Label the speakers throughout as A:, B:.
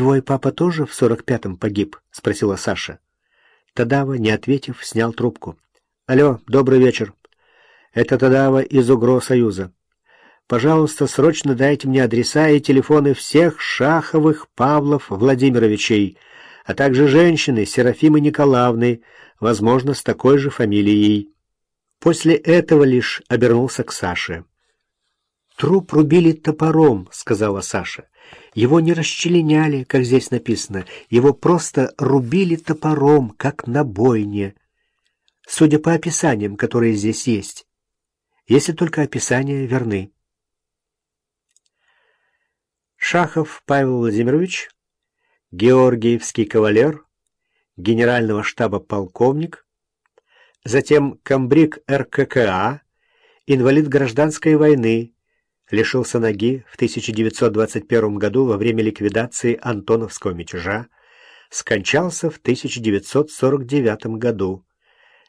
A: «Твой папа тоже в сорок пятом погиб?» — спросила Саша. Тадава, не ответив, снял трубку. «Алло, добрый вечер. Это Тадава из УГРО Союза. Пожалуйста, срочно дайте мне адреса и телефоны всех Шаховых Павлов Владимировичей, а также женщины Серафимы Николаевны, возможно, с такой же фамилией». После этого лишь обернулся к Саше. «Труп рубили топором», — сказала Саша. «Его не расчленяли, как здесь написано. Его просто рубили топором, как на бойне. Судя по описаниям, которые здесь есть. Если только описания верны». Шахов Павел Владимирович, Георгиевский кавалер, генерального штаба полковник, затем комбриг РККА, инвалид гражданской войны, лишился ноги в 1921 году во время ликвидации Антоновского мятежа, скончался в 1949 году.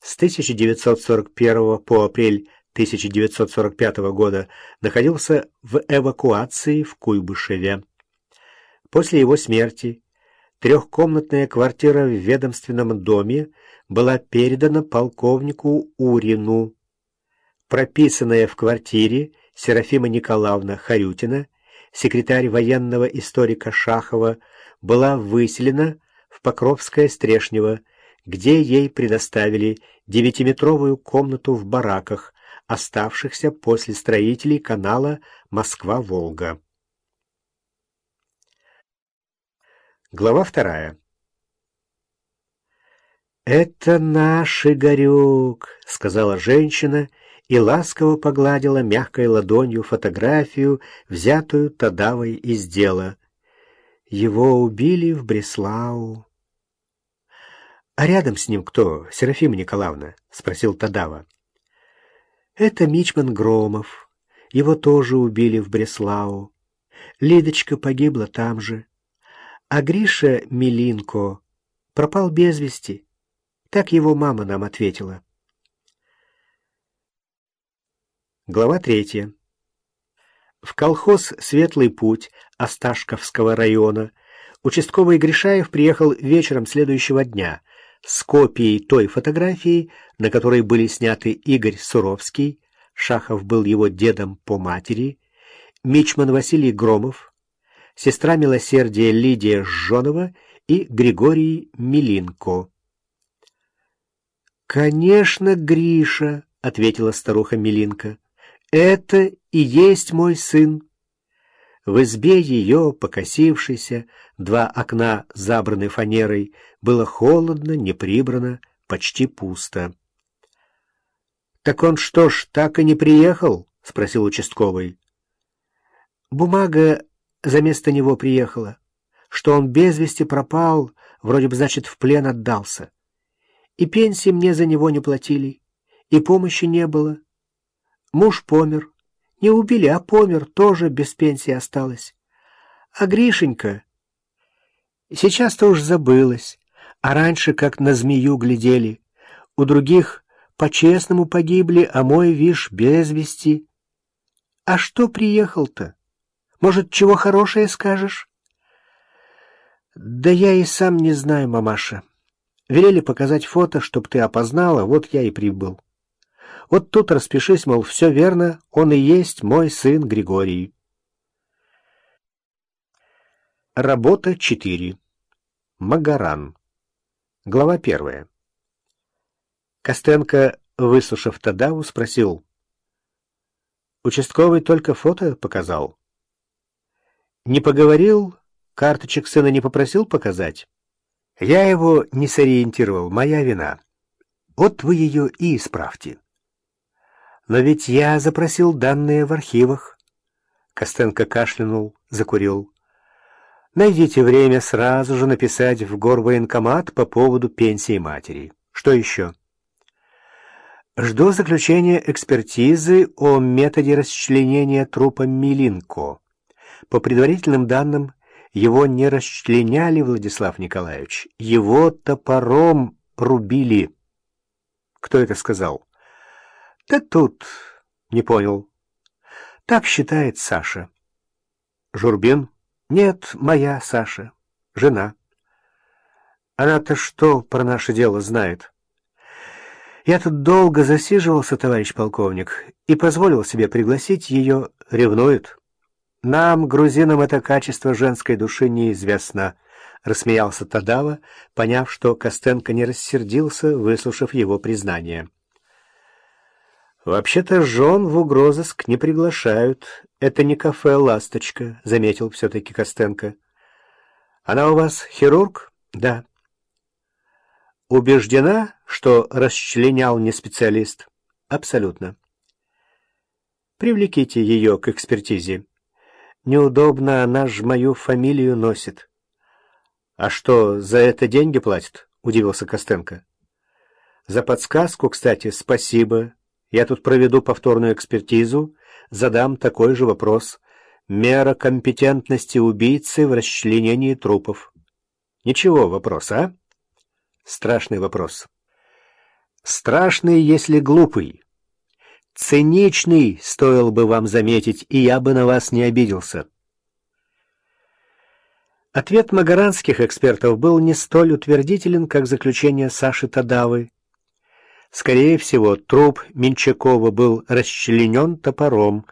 A: С 1941 по апрель 1945 года находился в эвакуации в Куйбышеве. После его смерти трехкомнатная квартира в ведомственном доме была передана полковнику Урину. Прописанная в квартире Серафима Николаевна Харютина, секретарь военного историка Шахова, была выселена в Покровское Стрешнево, где ей предоставили девятиметровую комнату в бараках, оставшихся после строителей канала Москва-Волга. Глава вторая. «Это наш Игорек», — сказала женщина, — и ласково погладила мягкой ладонью фотографию, взятую Тадавой из дела. Его убили в Бреслау. — А рядом с ним кто, Серафима Николаевна? — спросил Тадава. — Это Мичман Громов. Его тоже убили в Бреслау. Лидочка погибла там же. А Гриша Милинко пропал без вести. Так его мама нам ответила. — Глава третья. В колхоз «Светлый путь» Осташковского района участковый Гришаев приехал вечером следующего дня с копией той фотографии, на которой были сняты Игорь Суровский, Шахов был его дедом по матери, Мичман Василий Громов, сестра милосердия Лидия Жжонова и Григорий Милинко. «Конечно, Гриша», — ответила старуха Милинка. Это и есть мой сын. В избе ее, покосившейся, два окна, забраны фанерой, было холодно, не прибрано, почти пусто. — Так он что ж, так и не приехал? — спросил участковый. Бумага за место него приехала, что он без вести пропал, вроде бы, значит, в плен отдался. И пенсии мне за него не платили, и помощи не было. Муж помер. Не убили, а помер, тоже без пенсии осталась. А Гришенька... Сейчас-то уж забылась, а раньше как на змею глядели. У других по-честному погибли, а мой, вишь, без вести. А что приехал-то? Может, чего хорошее скажешь? Да я и сам не знаю, мамаша. Велели показать фото, чтоб ты опознала, вот я и прибыл. Вот тут распишись, мол, все верно, он и есть мой сын Григорий. Работа 4. Магаран. Глава 1. Костенко, выслушав Тадаву, спросил. Участковый только фото показал. Не поговорил, карточек сына не попросил показать. Я его не сориентировал, моя вина. Вот вы ее и исправьте. Но ведь я запросил данные в архивах. Костенко кашлянул, закурил. Найдите время сразу же написать в горвоенкомат по поводу пенсии матери. Что еще? Жду заключения экспертизы о методе расчленения трупа Милинко. По предварительным данным, его не расчленяли, Владислав Николаевич. Его топором рубили. Кто это сказал? Да тут не понял. Так считает Саша. Журбин? Нет, моя Саша. Жена. Она-то что про наше дело знает? Я тут долго засиживался, товарищ полковник, и позволил себе пригласить ее, ревнует. Нам, грузинам, это качество женской души неизвестно, — рассмеялся Тадава, поняв, что Костенко не рассердился, выслушав его признание. «Вообще-то жен в угрозыск не приглашают. Это не кафе «Ласточка», — заметил все-таки Костенко. «Она у вас хирург?» «Да». «Убеждена, что расчленял не специалист?» «Абсолютно». «Привлеките ее к экспертизе. Неудобно, она ж мою фамилию носит». «А что, за это деньги платят?» — удивился Костенко. «За подсказку, кстати, спасибо». Я тут проведу повторную экспертизу, задам такой же вопрос. Мера компетентности убийцы в расчленении трупов. Ничего, вопрос, а? Страшный вопрос. Страшный, если глупый. Циничный, стоило бы вам заметить, и я бы на вас не обиделся. Ответ магаранских экспертов был не столь утвердителен, как заключение Саши Тадавы, Скорее всего, труп Менчакова был расчленен топором.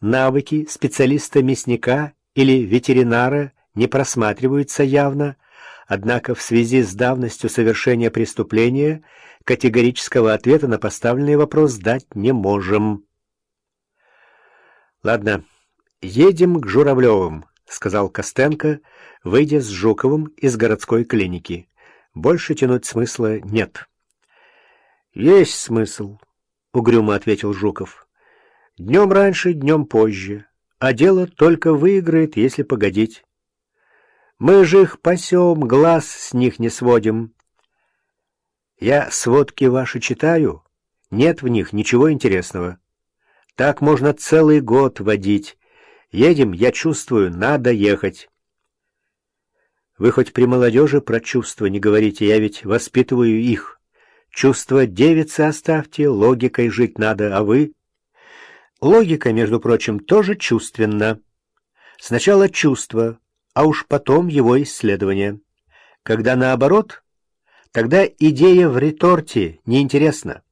A: Навыки специалиста-мясника или ветеринара не просматриваются явно, однако в связи с давностью совершения преступления категорического ответа на поставленный вопрос дать не можем. «Ладно, едем к Журавлевым», — сказал Костенко, выйдя с Жуковым из городской клиники. «Больше тянуть смысла нет». «Есть смысл», — угрюмо ответил Жуков. «Днем раньше, днем позже, а дело только выиграет, если погодить. Мы же их пасем, глаз с них не сводим. Я сводки ваши читаю, нет в них ничего интересного. Так можно целый год водить. Едем, я чувствую, надо ехать». Вы хоть при молодежи про чувства не говорите, я ведь воспитываю их. Чувство девицы оставьте, логикой жить надо, а вы... Логика, между прочим, тоже чувственна. Сначала чувство, а уж потом его исследование. Когда наоборот, тогда идея в реторте неинтересна.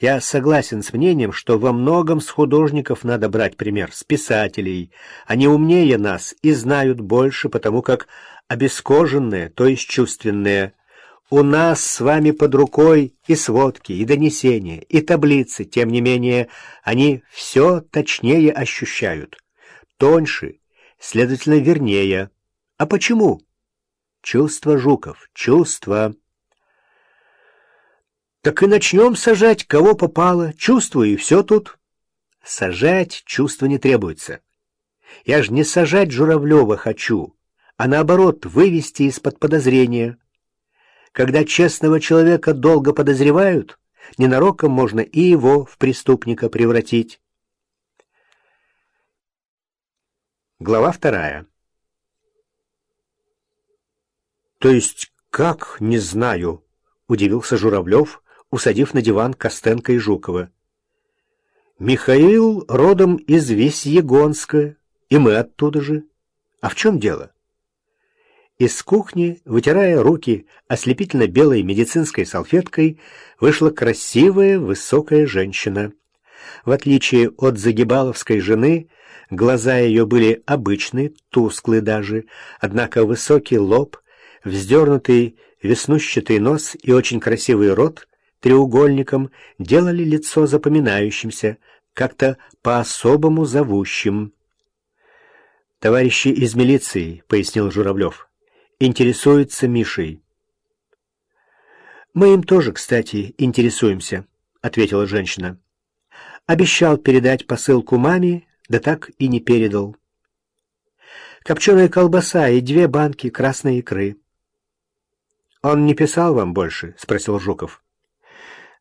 A: Я согласен с мнением, что во многом с художников надо брать пример, с писателей. Они умнее нас и знают больше, потому как обескоженные, то есть чувственные, у нас с вами под рукой и сводки, и донесения, и таблицы, тем не менее, они все точнее ощущают. Тоньше, следовательно, вернее. А почему? Чувство, Жуков, чувство. Так и начнем сажать, кого попало, чувствую, и все тут. Сажать чувства не требуется. Я ж не сажать Журавлева хочу, а наоборот, вывести из-под подозрения. Когда честного человека долго подозревают, ненароком можно и его в преступника превратить. Глава вторая. «То есть как, не знаю?» — удивился Журавлев, усадив на диван Костенко и Жукова. «Михаил родом из Весьегонска, и мы оттуда же. А в чем дело?» Из кухни, вытирая руки ослепительно белой медицинской салфеткой, вышла красивая высокая женщина. В отличие от загибаловской жены, глаза ее были обычные, тусклые даже, однако высокий лоб, вздернутый веснущатый нос и очень красивый рот треугольником делали лицо запоминающимся, как-то по-особому зовущим. «Товарищи из милиции», — пояснил Журавлев интересуется Мишей. «Мы им тоже, кстати, интересуемся», — ответила женщина. «Обещал передать посылку маме, да так и не передал. Копченая колбаса и две банки красной икры». «Он не писал вам больше?» — спросил Жуков.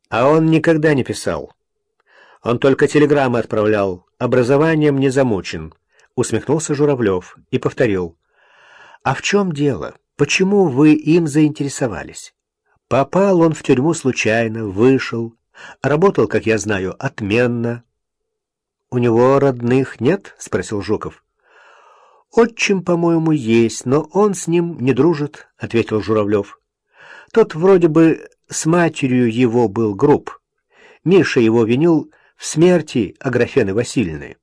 A: «А он никогда не писал. Он только телеграммы отправлял. Образованием не замучен», — усмехнулся Журавлев и повторил. «А в чем дело? Почему вы им заинтересовались?» «Попал он в тюрьму случайно, вышел. Работал, как я знаю, отменно». «У него родных нет?» — спросил Жуков. Отчим, по-моему, есть, но он с ним не дружит, — ответил Журавлев. Тот вроде бы с матерью его был груб. Миша его винил в смерти Аграфены Васильевны.